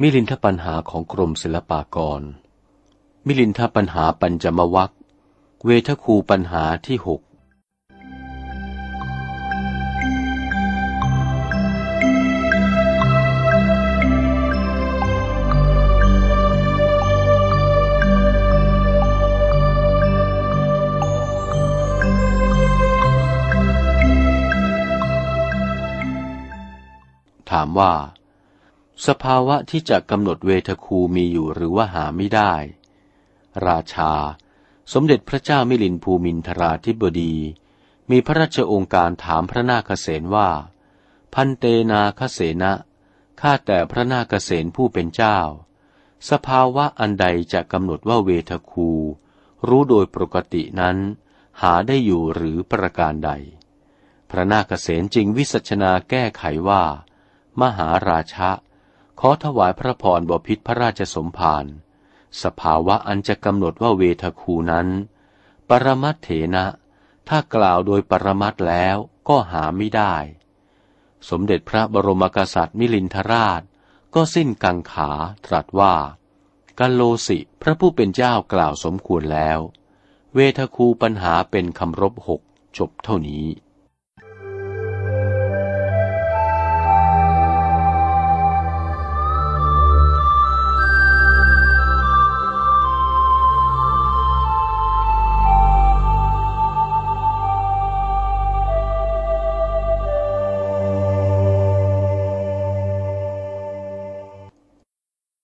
มิลินทปัญหาของกรมศิลปากร มิลินทปัญหาปัญจมวัคเวทคูปัญหาที่หกถามว่า สภาวะที่จะกำหนดเวทคูมีอยู่หรือว่าหาไม่ได้ ราชา สมเด็จพระเจ้ามิลินภูมินทราธิบดี มีพระราชองค์การถามพระนาคเษนว่า พันเตนาคเสนะข้าแต่พระนาคเษนผู้เป็นเจ้า สภาวะอันใดจะกำหนดว่าเวทคู รู้โดยปกตินั้น หาได้อยู่หรือประการใด พระนาคเษนจึงวิสัชนาแก้ไขว่า มหาราชะ ขอถวายพระพรบพิษพระราชสมภารสภาวะอันจะกำหนดว่าเวทคูนั้น ปรมัตเถนะ ถ้ากล่าวโดยปรมัตแล้วก็หาไม่ได้ สมเด็จพระบรมกษัตริย์มิลินทราช ก็สิ้นกังขาตรัสว่ากัลโลสิพระผู้เป็นเจ้ากล่าวสมควรแล้ว เวทคูปัญหาเป็นคำรบหกจบเท่านี้